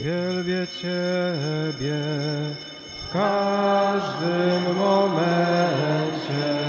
Wielbię Ciebie w każdym momencie.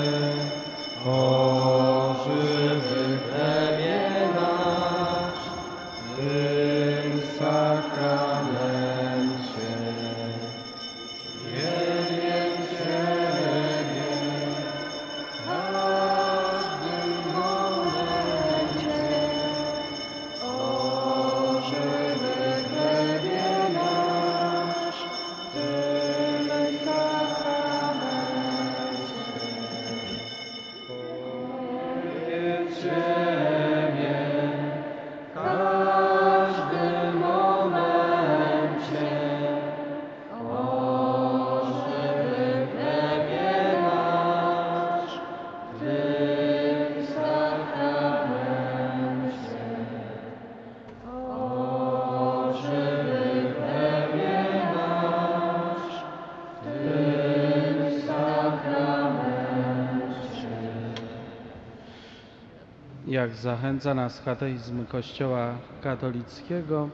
Jak zachęca nas kateizm Kościoła katolickiego,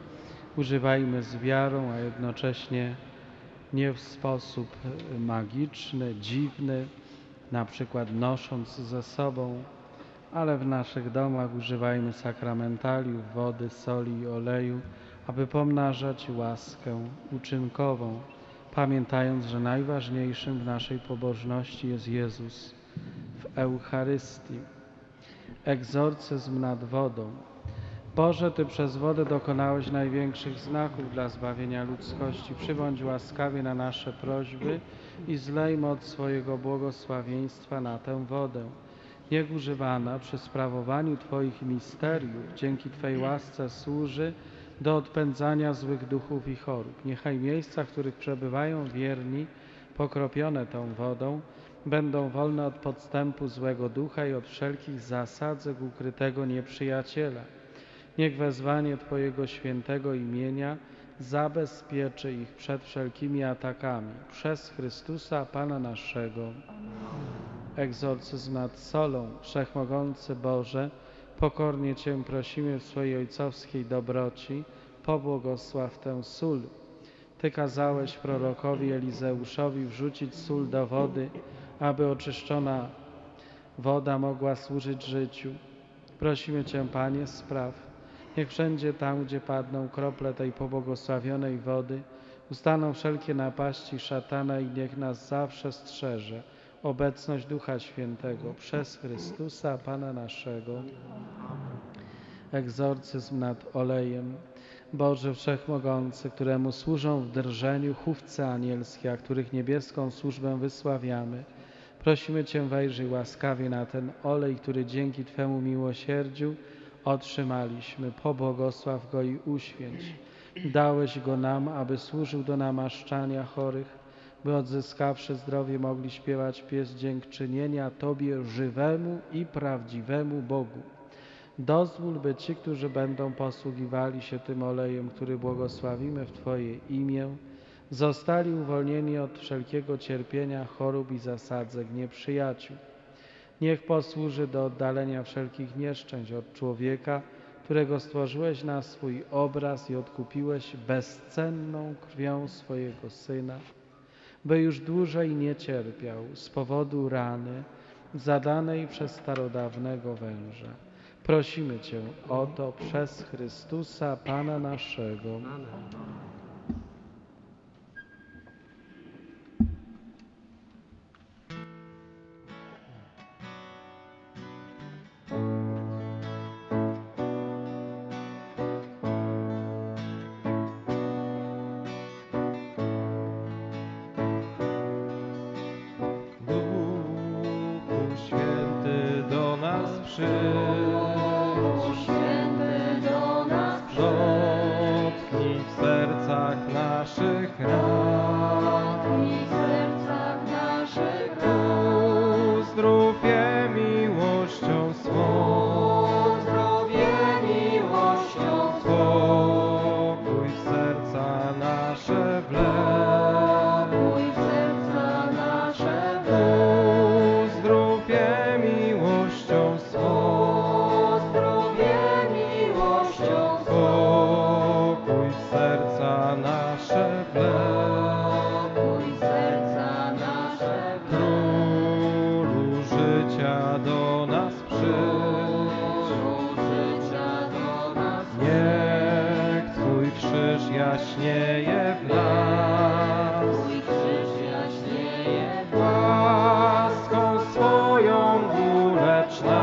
używajmy z wiarą, a jednocześnie nie w sposób magiczny, dziwny, na przykład nosząc ze sobą, ale w naszych domach używajmy sakramentaliów, wody, soli i oleju, aby pomnażać łaskę uczynkową, pamiętając, że najważniejszym w naszej pobożności jest Jezus w Eucharystii. Egzorcyzm nad wodą. Boże, Ty przez wodę dokonałeś największych znaków dla zbawienia ludzkości. Przybądź łaskawie na nasze prośby i zlej moc swojego błogosławieństwa na tę wodę. Niech używana przy sprawowaniu Twoich misteriów dzięki Twej łasce służy do odpędzania złych duchów i chorób. Niechaj miejsca, w których przebywają wierni, pokropione tą wodą, będą wolne od podstępu złego ducha i od wszelkich zasadzek ukrytego nieprzyjaciela. Niech wezwanie Twojego świętego imienia zabezpieczy ich przed wszelkimi atakami. Przez Chrystusa Pana naszego. Egzorcyzm nad solą. Wszechmogący Boże, pokornie Cię prosimy w swojej ojcowskiej dobroci, pobłogosław tę sól. Ty kazałeś prorokowi Elizeuszowi wrzucić sól do wody, aby oczyszczona woda mogła służyć życiu. Prosimy Cię, Panie, spraw. Niech wszędzie tam, gdzie padną krople tej pobłogosławionej wody, ustaną wszelkie napaści szatana i niech nas zawsze strzeże obecność Ducha Świętego przez Chrystusa, Pana naszego. Egzorcyzm nad olejem. Boże Wszechmogący, któremu służą w drżeniu chówce anielskie, a których niebieską służbę wysławiamy, prosimy Cię wejrzyj łaskawie na ten olej, który dzięki Twemu miłosierdziu otrzymaliśmy. Pobłogosław go i uświęć. Dałeś go nam, aby służył do namaszczania chorych, by odzyskawszy zdrowie mogli śpiewać pies dziękczynienia Tobie żywemu i prawdziwemu Bogu. Dozwól, by ci, którzy będą posługiwali się tym olejem, który błogosławimy w Twoje imię, zostali uwolnieni od wszelkiego cierpienia, chorób i zasadzek nieprzyjaciół. Niech posłuży do oddalenia wszelkich nieszczęść od człowieka, którego stworzyłeś na swój obraz i odkupiłeś bezcenną krwią swojego Syna, by już dłużej nie cierpiał z powodu rany zadanej przez starodawnego węża. Prosimy Cię o to przez Chrystusa, Pana naszego. Duchu do much.